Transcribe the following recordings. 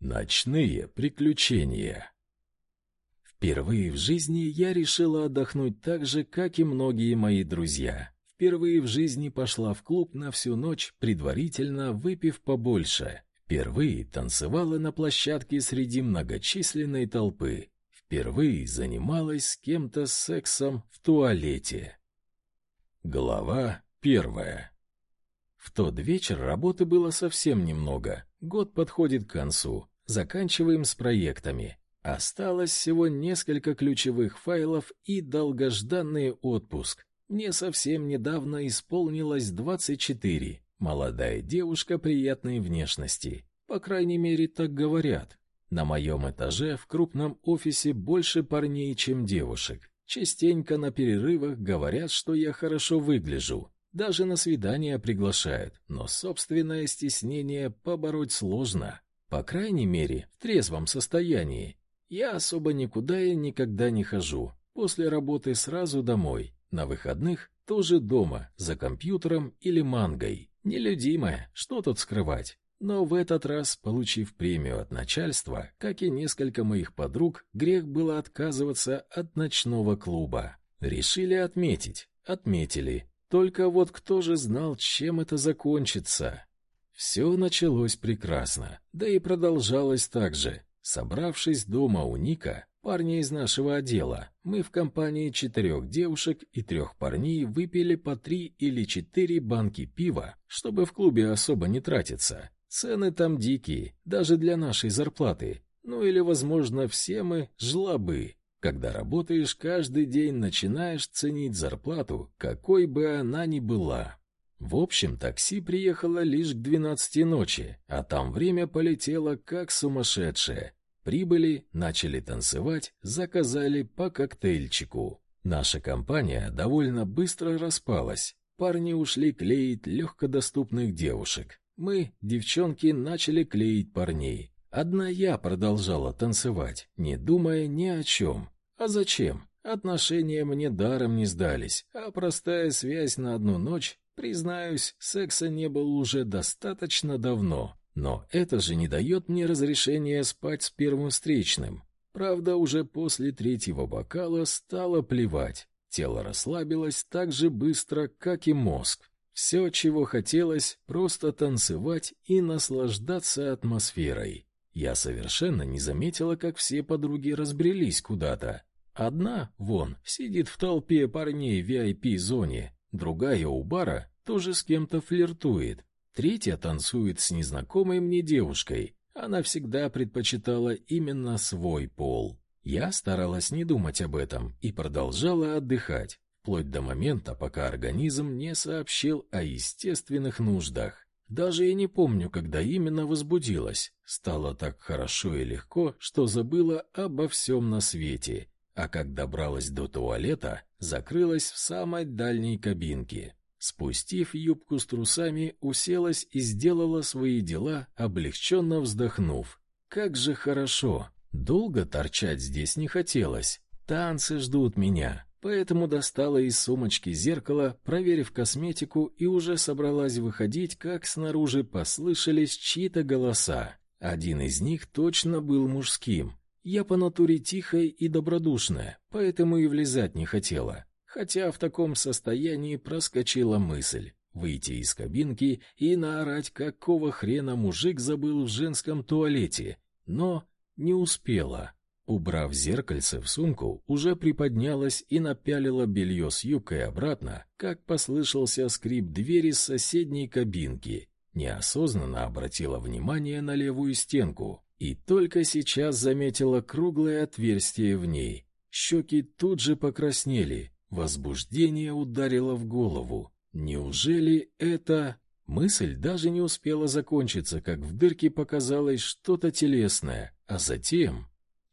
Ночные приключения. Впервые в жизни я решила отдохнуть так же, как и многие мои друзья. Впервые в жизни пошла в клуб на всю ночь, предварительно выпив побольше. Впервые танцевала на площадке среди многочисленной толпы. Впервые занималась с кем-то сексом в туалете. Глава первая. В тот вечер работы было совсем немного. Год подходит к концу. Заканчиваем с проектами. Осталось всего несколько ключевых файлов и долгожданный отпуск. Мне совсем недавно исполнилось 24. Молодая девушка приятной внешности. По крайней мере, так говорят. На моем этаже в крупном офисе больше парней, чем девушек. Частенько на перерывах говорят, что я хорошо выгляжу. Даже на свидания приглашают, но собственное стеснение побороть сложно. По крайней мере, в трезвом состоянии. Я особо никуда и никогда не хожу. После работы сразу домой. На выходных тоже дома, за компьютером или мангой. Нелюдимая, что тут скрывать. Но в этот раз, получив премию от начальства, как и несколько моих подруг, грех было отказываться от ночного клуба. Решили отметить. Отметили. Только вот кто же знал, чем это закончится? Все началось прекрасно, да и продолжалось так же. Собравшись дома у Ника, парня из нашего отдела, мы в компании четырех девушек и трех парней выпили по три или четыре банки пива, чтобы в клубе особо не тратиться. Цены там дикие, даже для нашей зарплаты. Ну или, возможно, все мы жлобы. Когда работаешь каждый день, начинаешь ценить зарплату, какой бы она ни была. В общем, такси приехало лишь к двенадцати ночи, а там время полетело как сумасшедшее. Прибыли, начали танцевать, заказали по коктейльчику. Наша компания довольно быстро распалась. Парни ушли клеить легкодоступных девушек. Мы, девчонки, начали клеить парней. Одна я продолжала танцевать, не думая ни о чем. А зачем? Отношения мне даром не сдались, а простая связь на одну ночь, признаюсь, секса не было уже достаточно давно. Но это же не дает мне разрешения спать с первым встречным. Правда, уже после третьего бокала стало плевать. Тело расслабилось так же быстро, как и мозг. Все, чего хотелось, просто танцевать и наслаждаться атмосферой. Я совершенно не заметила, как все подруги разбрелись куда-то. Одна, вон, сидит в толпе парней в VIP-зоне, другая у бара тоже с кем-то флиртует, третья танцует с незнакомой мне девушкой. Она всегда предпочитала именно свой пол. Я старалась не думать об этом и продолжала отдыхать, вплоть до момента, пока организм не сообщил о естественных нуждах. Даже и не помню, когда именно возбудилась. Стало так хорошо и легко, что забыла обо всем на свете. А как добралась до туалета, закрылась в самой дальней кабинке. Спустив юбку с трусами, уселась и сделала свои дела, облегченно вздохнув. Как же хорошо. Долго торчать здесь не хотелось. Танцы ждут меня. Поэтому достала из сумочки зеркало, проверив косметику, и уже собралась выходить, как снаружи послышались чьи-то голоса. Один из них точно был мужским. Я по натуре тихая и добродушная, поэтому и влезать не хотела. Хотя в таком состоянии проскочила мысль выйти из кабинки и наорать, какого хрена мужик забыл в женском туалете, но не успела. Убрав зеркальце в сумку, уже приподнялась и напялила белье с юбкой обратно, как послышался скрип двери с соседней кабинки. Неосознанно обратила внимание на левую стенку и только сейчас заметила круглое отверстие в ней. Щеки тут же покраснели, возбуждение ударило в голову. Неужели это... Мысль даже не успела закончиться, как в дырке показалось что-то телесное, а затем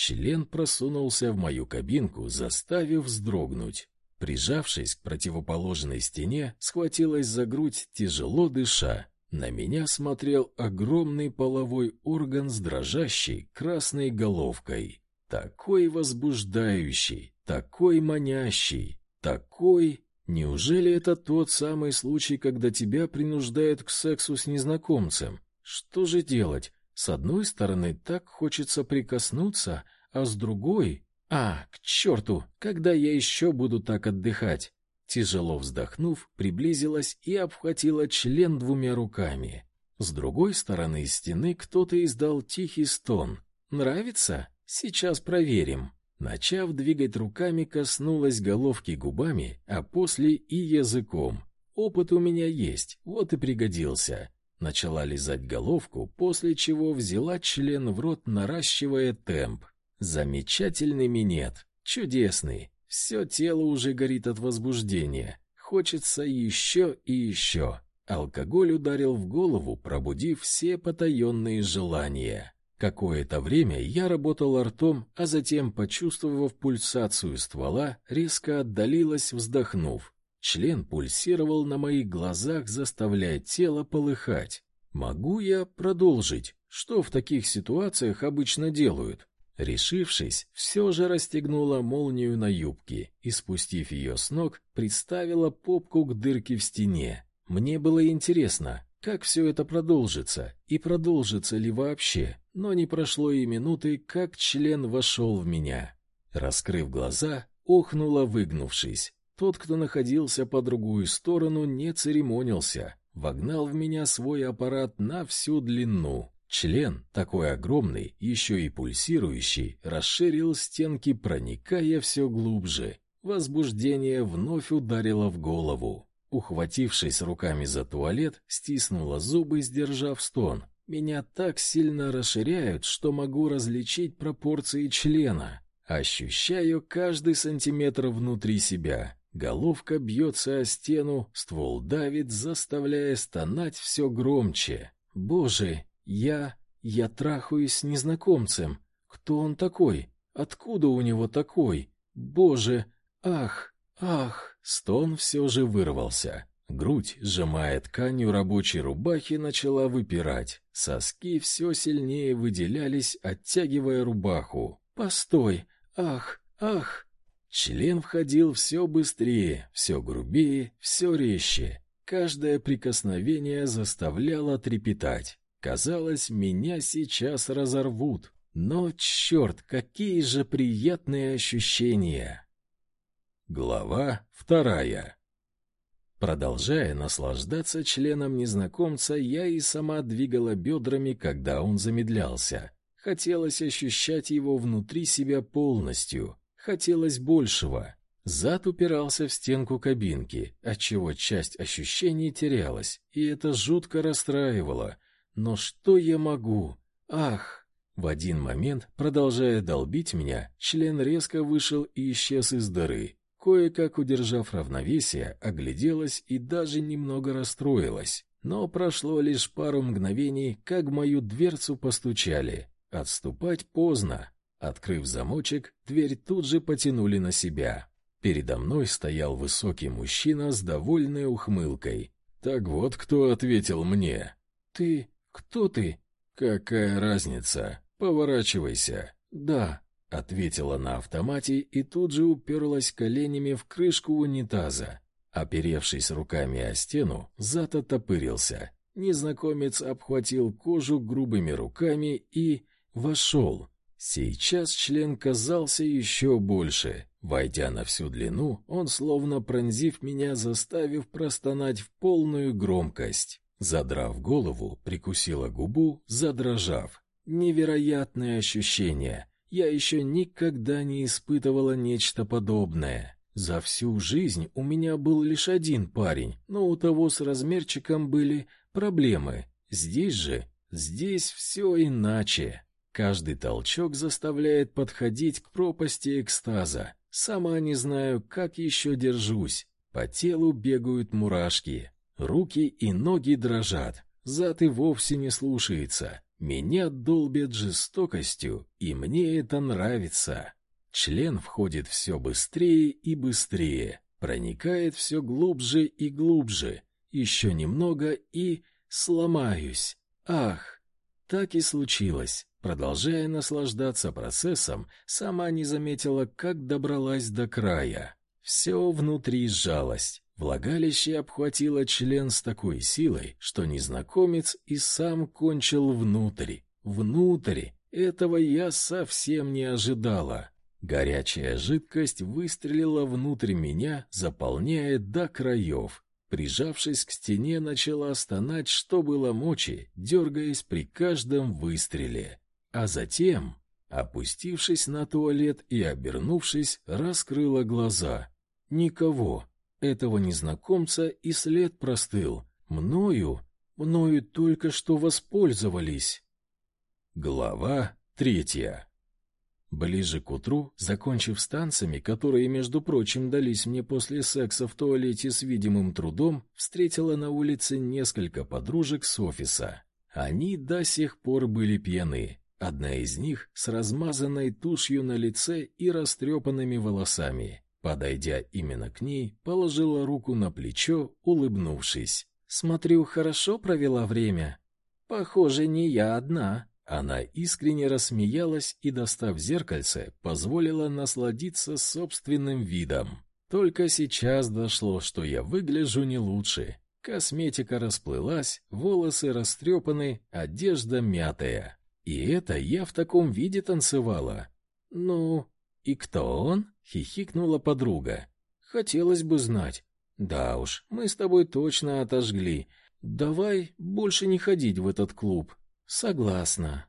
Член просунулся в мою кабинку, заставив вздрогнуть. Прижавшись к противоположной стене, схватилась за грудь, тяжело дыша. На меня смотрел огромный половой орган с дрожащей красной головкой. Такой возбуждающий, такой манящий, такой... Неужели это тот самый случай, когда тебя принуждают к сексу с незнакомцем? Что же делать? С одной стороны, так хочется прикоснуться, а с другой... А, к черту, когда я еще буду так отдыхать? Тяжело вздохнув, приблизилась и обхватила член двумя руками. С другой стороны стены кто-то издал тихий стон. Нравится? Сейчас проверим. Начав двигать руками, коснулась головки губами, а после и языком. Опыт у меня есть, вот и пригодился. Начала лизать головку, после чего взяла член в рот, наращивая темп. Замечательный минет, чудесный. Все тело уже горит от возбуждения. Хочется еще и еще. Алкоголь ударил в голову, пробудив все потаенные желания. Какое-то время я работал ртом, а затем, почувствовав пульсацию ствола, резко отдалилась, вздохнув. Член пульсировал на моих глазах, заставляя тело полыхать. Могу я продолжить? Что в таких ситуациях обычно делают? Решившись, все же расстегнула молнию на юбке и, спустив ее с ног, приставила попку к дырке в стене. Мне было интересно, как все это продолжится и продолжится ли вообще, но не прошло и минуты, как член вошел в меня. Раскрыв глаза, охнула, выгнувшись. Тот, кто находился по другую сторону, не церемонился, вогнал в меня свой аппарат на всю длину. Член, такой огромный, еще и пульсирующий, расширил стенки, проникая все глубже. Возбуждение вновь ударило в голову. Ухватившись руками за туалет, стиснула зубы, сдержав стон. Меня так сильно расширяют, что могу различить пропорции члена. Ощущаю каждый сантиметр внутри себя. Головка бьется о стену, ствол давит, заставляя стонать все громче. Боже, я... я трахаюсь с незнакомцем. Кто он такой? Откуда у него такой? Боже, ах, ах! Стон все же вырвался. Грудь, сжимая тканью рабочей рубахи, начала выпирать. Соски все сильнее выделялись, оттягивая рубаху. «Постой! Ах! Ах!» Член входил все быстрее, все грубее, все резче. Каждое прикосновение заставляло трепетать. Казалось, меня сейчас разорвут. Но, черт, какие же приятные ощущения! Глава вторая Продолжая наслаждаться членом незнакомца, я и сама двигала бедрами, когда он замедлялся. Хотелось ощущать его внутри себя полностью. Хотелось большего. Зад упирался в стенку кабинки, отчего часть ощущений терялась, и это жутко расстраивало. Но что я могу? Ах! В один момент, продолжая долбить меня, член резко вышел и исчез из дыры. Кое-как удержав равновесие, огляделась и даже немного расстроилась. Но прошло лишь пару мгновений, как в мою дверцу постучали. Отступать поздно. Открыв замочек, дверь тут же потянули на себя. Передо мной стоял высокий мужчина с довольной ухмылкой. Так вот кто ответил мне. Ты кто ты? Какая разница? Поворачивайся. Да, ответила на автомате и тут же уперлась коленями в крышку унитаза. Оперевшись руками о стену, зад отопырился. Незнакомец обхватил кожу грубыми руками и вошел. Сейчас член казался еще больше. Войдя на всю длину, он, словно пронзив меня, заставив простонать в полную громкость. Задрав голову, прикусила губу, задрожав. Невероятное ощущение. Я еще никогда не испытывала нечто подобное. За всю жизнь у меня был лишь один парень, но у того с размерчиком были проблемы. Здесь же, здесь все иначе. Каждый толчок заставляет подходить к пропасти экстаза. Сама не знаю, как еще держусь. По телу бегают мурашки. Руки и ноги дрожат. Зад и вовсе не слушается. Меня долбят жестокостью, и мне это нравится. Член входит все быстрее и быстрее, проникает все глубже и глубже. Еще немного и сломаюсь. Ах, так и случилось. Продолжая наслаждаться процессом, сама не заметила, как добралась до края. Все внутри сжалось. Влагалище обхватило член с такой силой, что незнакомец и сам кончил внутрь. Внутрь. Этого я совсем не ожидала. Горячая жидкость выстрелила внутрь меня, заполняя до краев. Прижавшись к стене, начала стонать, что было мочи, дергаясь при каждом выстреле. А затем, опустившись на туалет и обернувшись, раскрыла глаза. Никого. Этого незнакомца и след простыл. Мною, мною только что воспользовались. Глава третья. Ближе к утру, закончив с танцами, которые, между прочим, дались мне после секса в туалете с видимым трудом, встретила на улице несколько подружек с офиса. Они до сих пор были пьяны. Одна из них с размазанной тушью на лице и растрепанными волосами. Подойдя именно к ней, положила руку на плечо, улыбнувшись. «Смотрю, хорошо провела время. Похоже, не я одна». Она искренне рассмеялась и, достав зеркальце, позволила насладиться собственным видом. Только сейчас дошло, что я выгляжу не лучше. Косметика расплылась, волосы растрепаны, одежда мятая. И это я в таком виде танцевала. Ну, и кто он? хихикнула подруга. Хотелось бы знать. Да уж, мы с тобой точно отожгли. Давай больше не ходить в этот клуб. Согласна.